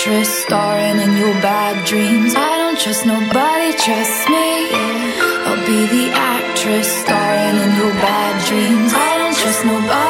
actress starring in your bad dreams. I don't trust nobody, trust me. I'll be the actress starring in your bad dreams. I don't trust nobody,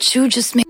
but you just made.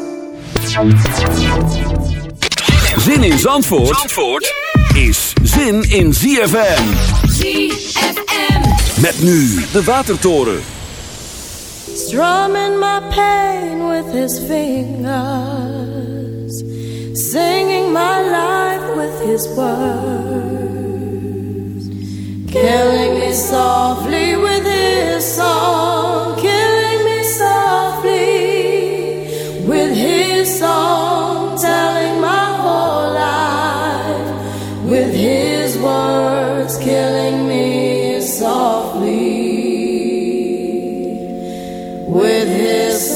Zin in Zandvoort, Zandvoort is zin in ZFM. ZFM. Met nu de Watertoren. Strumming my pain with his fingers, singing my life with his words, killing me softly with his song, killing me softly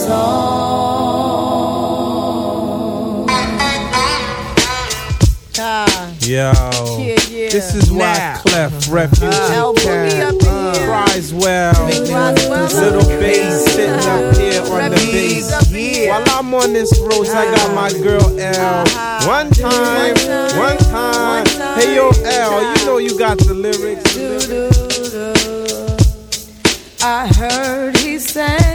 his song. Yo, Yeah, yeah. this is why Now. Clef Refugee uh-huh. El Boogie up in Town here. cries well. Big Roswell. Little bass sitting up uh-huh. here on the Refugees bass. up. While I'm on this road, I got my uh-huh. girl L. One time, one time. Hey yo, L, you know you got the lyrics. Doo-doo-doo. I heard he sang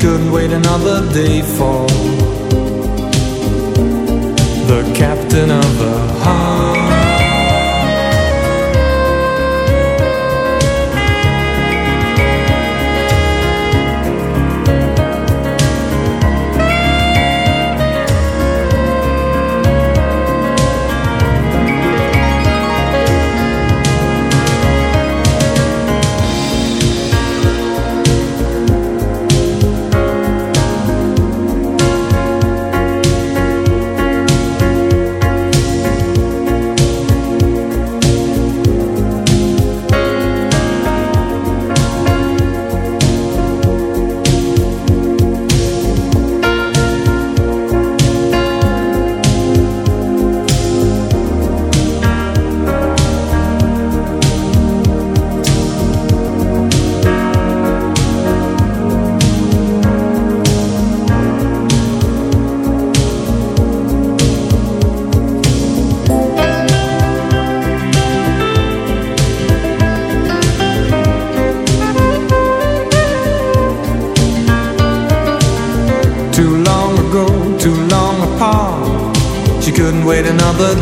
Couldn't wait another day for the captain of the heart.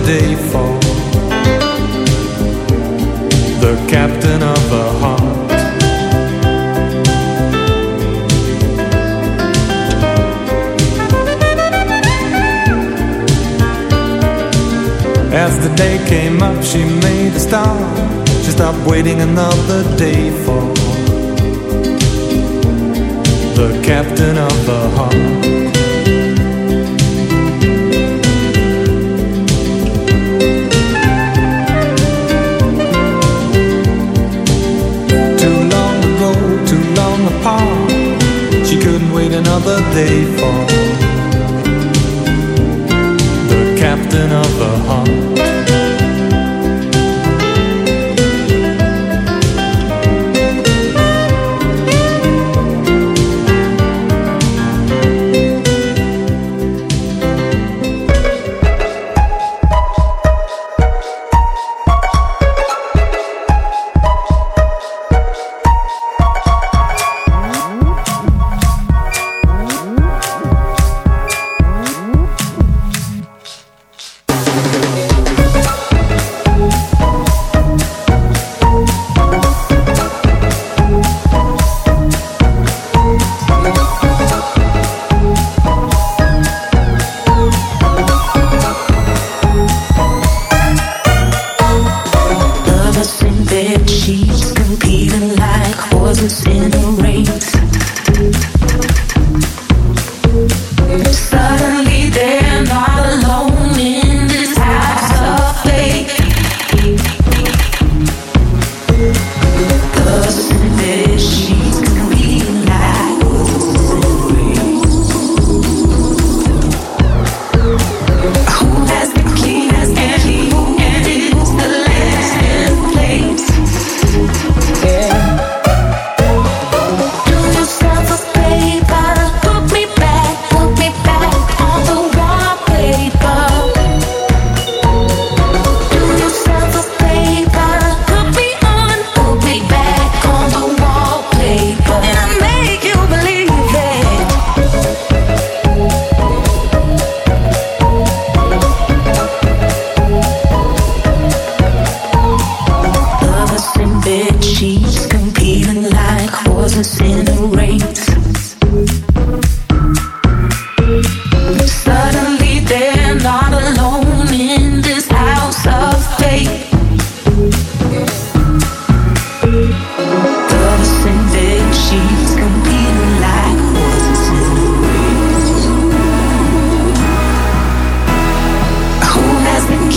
Day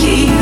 keep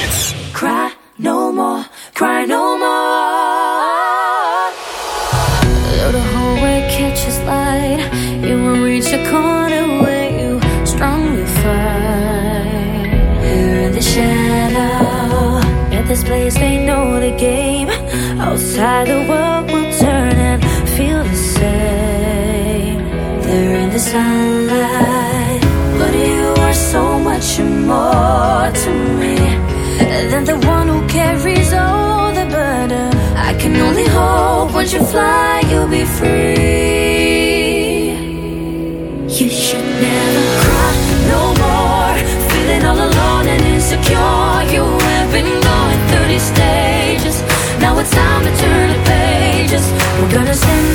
We're gonna send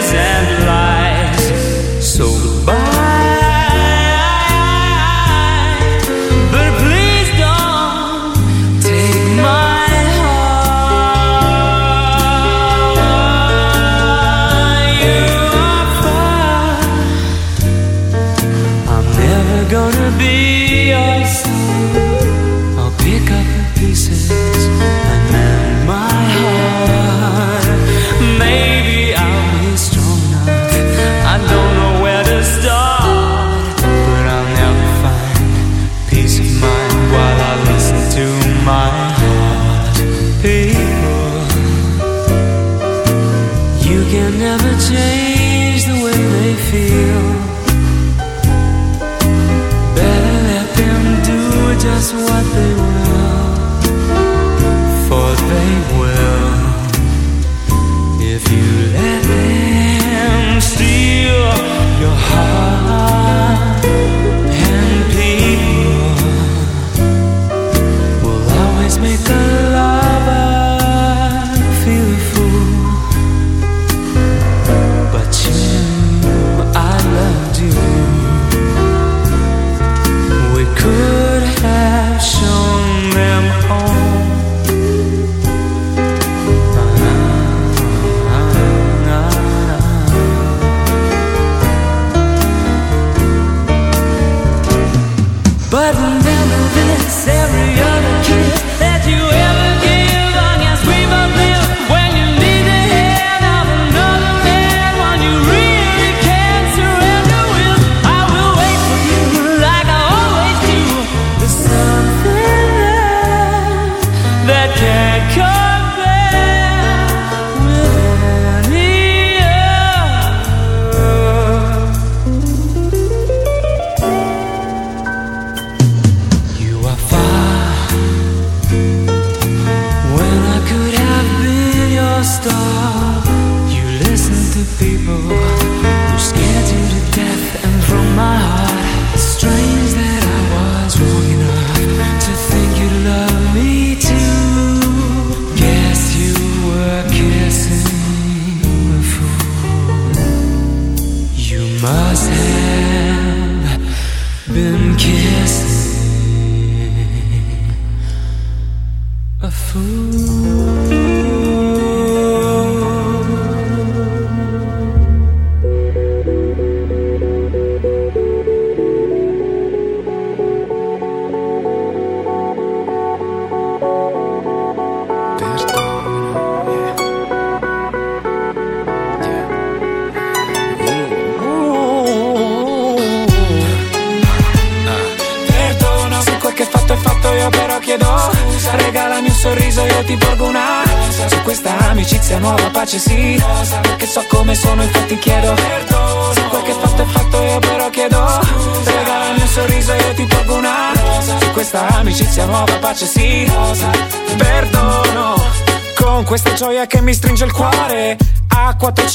is